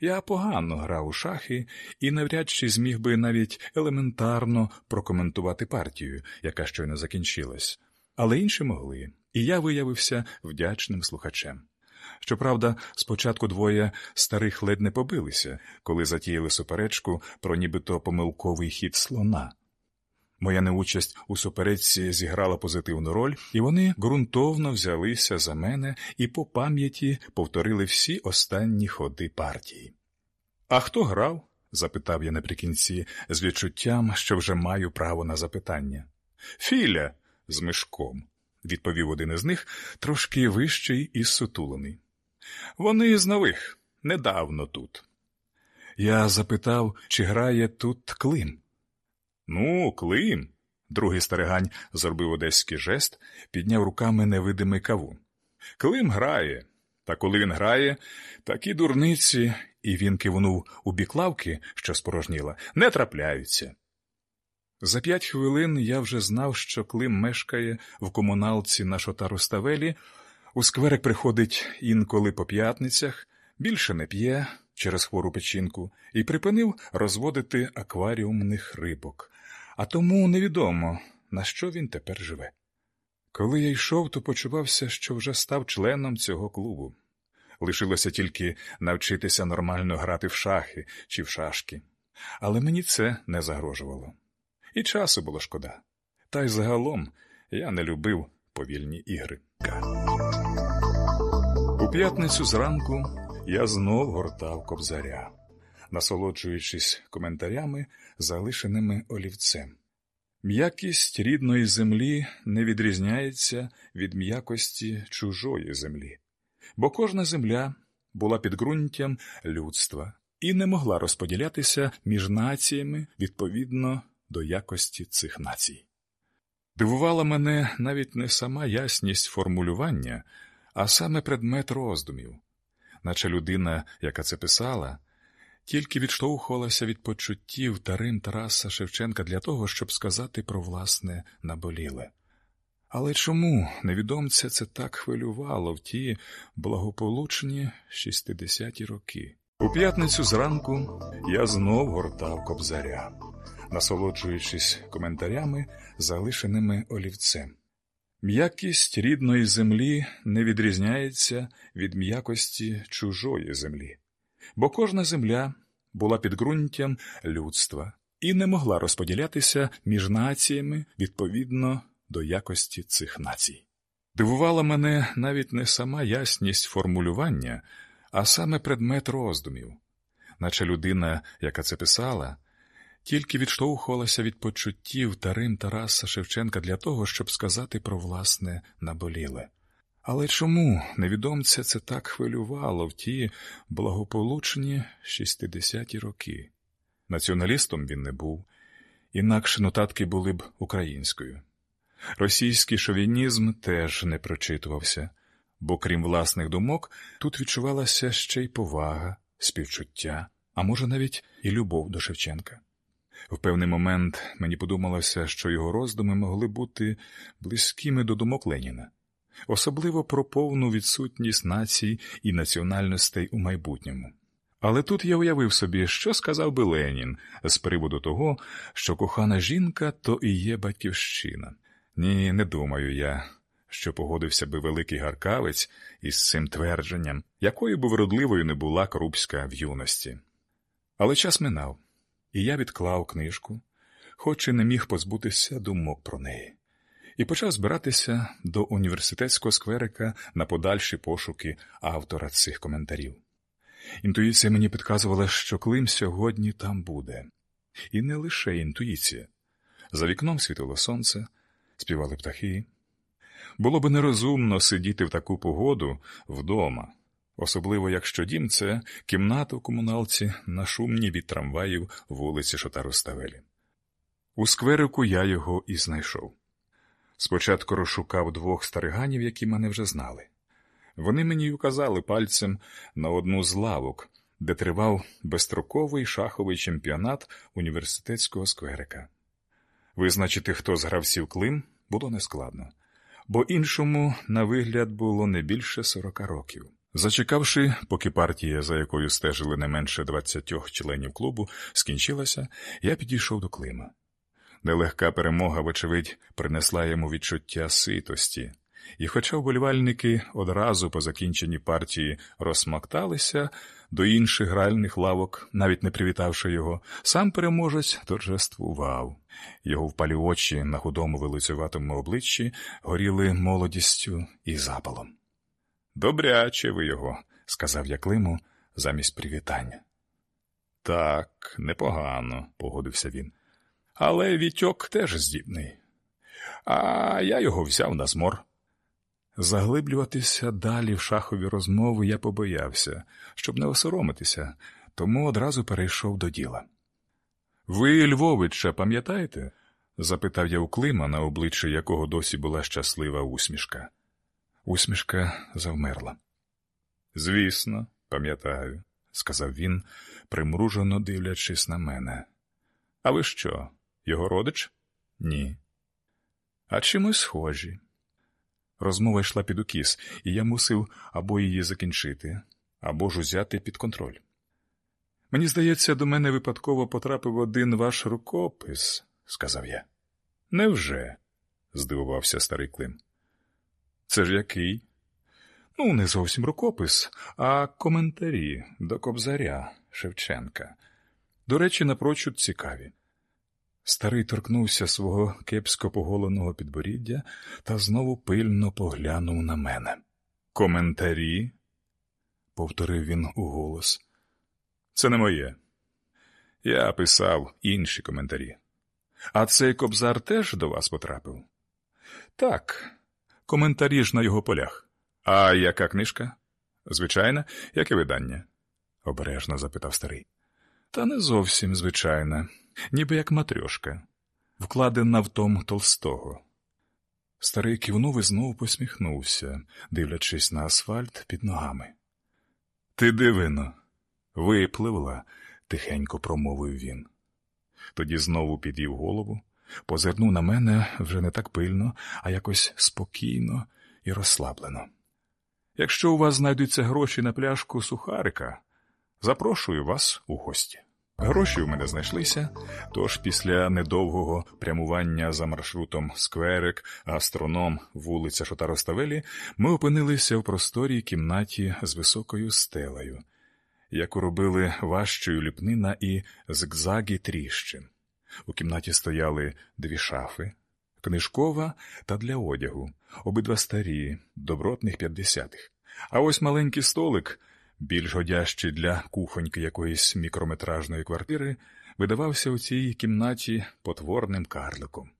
Я погано грав у шахи і навряд чи зміг би навіть елементарно прокоментувати партію, яка щойно закінчилась, але інші могли, і я виявився вдячним слухачем. Щоправда, спочатку двоє старих ледь не побилися, коли затіяли суперечку про нібито помилковий хід слона. Моя неучасть у суперечці зіграла позитивну роль, і вони ґрунтовно взялися за мене і по пам'яті повторили всі останні ходи партії. А хто грав? запитав я наприкінці, з відчуттям, що вже маю право на запитання. Філя з мишком, відповів один із них, трошки вищий і сутулений. Вони з нових, недавно тут. Я запитав, чи грає тут Клим. Ну, Клим. Другий старигань зробив одеський жест, підняв руками невидимий кавун. Клим грає, та коли він грає, такі дурниці, і він кивнув у бік лавки, що спорожніла, не трапляються. За п'ять хвилин я вже знав, що Клим мешкає в комуналці на Шотаруставелі, у скверик приходить інколи по п'ятницях, більше не п'є через хвору печінку і припинив розводити акваріумних рибок, а тому невідомо, на що він тепер живе. Коли я йшов, то почувався, що вже став членом цього клубу. Лишилося тільки навчитися нормально грати в шахи чи в шашки, але мені це не загрожувало. І часу було шкода. Та й загалом я не любив повільні ігри. У п'ятницю зранку я знов гортав кобзаря, насолоджуючись коментарями, залишеними олівцем. М'якість рідної землі не відрізняється від м'якості чужої землі, бо кожна земля була підґрунтям людства і не могла розподілятися між націями відповідно до якості цих націй. Дивувала мене навіть не сама ясність формулювання, а саме предмет роздумів, наче людина, яка це писала, тільки відштовхувалася від почуттів Тарим Тараса Шевченка для того, щоб сказати про власне наболіле. Але чому невідомця це так хвилювало в ті благополучні шістдесяті роки? У п'ятницю зранку я знов гортав кобзаря, насолоджуючись коментарями, залишеними олівцем. М'якість рідної землі не відрізняється від м'якості чужої землі, бо кожна земля була підґрунтям людства і не могла розподілятися між націями відповідно до якості цих націй. Дивувала мене навіть не сама ясність формулювання, а саме предмет роздумів, наче людина, яка це писала, тільки відштовхувалася від почуттів Тарим Тараса Шевченка для того, щоб сказати про власне наболіле. Але чому невідомця це так хвилювало в ті благополучні шістдесяті роки? Націоналістом він не був, інакше нотатки були б українською. Російський шовінізм теж не прочитувався, бо крім власних думок, тут відчувалася ще й повага, співчуття, а може навіть і любов до Шевченка. В певний момент мені подумалося, що його роздуми могли бути близькими до думок Леніна, особливо про повну відсутність націй і національностей у майбутньому. Але тут я уявив собі, що сказав би Ленін з приводу того, що кохана жінка то і є батьківщина. Ні, не думаю я, що погодився би великий гаркавець із цим твердженням, якою би вродливою не була Крупська в юності. Але час минав і я відклав книжку, хоч і не міг позбутися думок про неї, і почав збиратися до університетського скверика на подальші пошуки автора цих коментарів. Інтуїція мені підказувала, що Клим сьогодні там буде, і не лише інтуїція. За вікном світило сонце, співали птахи. Було би нерозумно сидіти в таку погоду вдома особливо якщо дім це кімната в комуналці на шумні від трамваїв вулиці Шотаруставелі. У скверику я його і знайшов. Спочатку розшукав двох стариганів, які мене вже знали. Вони мені указали пальцем на одну з лавок, де тривав безстроковий шаховий чемпіонат університетського скверика. Визначити, хто з гравців Клим, було нескладно, бо іншому, на вигляд, було не більше сорока років. Зачекавши, поки партія, за якою стежили не менше двадцятьох членів клубу, скінчилася, я підійшов до Клима. Нелегка перемога, вочевидь, принесла йому відчуття ситості, і, хоча вболівальники одразу по закінченні партії розсмакталися до інших гральних лавок, навіть не привітавши його, сам переможець торжествував. Його впалі очі на худому вилицюватому обличчі горіли молодістю і запалом. Добряче ви його, сказав я Климу замість привітання. Так, непогано, погодився він. Але Вітьок теж здібний. А я його взяв на змор. Заглиблюватися далі в шахові розмови я побоявся, щоб не осоромитися, тому одразу перейшов до діла. Ви Львовича пам'ятаєте? запитав я у Клима, на обличчі якого досі була щаслива усмішка. Усмішка завмерла. Звісно, пам'ятаю, сказав він, примружено дивлячись на мене. А ви що, його родич? Ні. А чимось схожі. Розмова йшла під укіс, і я мусив або її закінчити, або ж узяти під контроль. Мені здається, до мене випадково потрапив один ваш рукопис, сказав я. Невже? здивувався старий Клим. Це ж який? Ну, не зовсім рукопис, а коментарі до Кобзаря Шевченка. До речі, напрочуд цікаві. Старий торкнувся свого кепсько поголеного підборіддя та знову пильно поглянув на мене. Коментарі? повторив він уголос. Це не моє. Я писав інші коментарі. А цей кобзар теж до вас потрапив? Так, коментарі ж на його полях. А яка книжка? Звичайна, яке видання? обережно запитав старий. Та не зовсім звичайна, ніби як матрьошка, вкладена в том Толстого. Старий кивнув і знову посміхнувся, дивлячись на асфальт під ногами. Ти дивино, випливла, тихенько промовив він. Тоді знову підвів голову, позирнув на мене вже не так пильно, а якось спокійно і розслаблено. Якщо у вас знайдуться гроші на пляшку сухарика, запрошую вас у гості. Гроші у мене знайшлися, тож після недовгого прямування за маршрутом скверик, астроном, вулиця Шотароставелі, ми опинилися в просторій кімнаті з високою стелею, яку робили важчою ліпнина і зигзаги тріщин. У кімнаті стояли дві шафи, книжкова та для одягу, обидва старі, добротних п'ятдесятих. А ось маленький столик, більш годящий для кухоньки якоїсь мікрометражної квартири, видавався у цій кімнаті потворним карликом.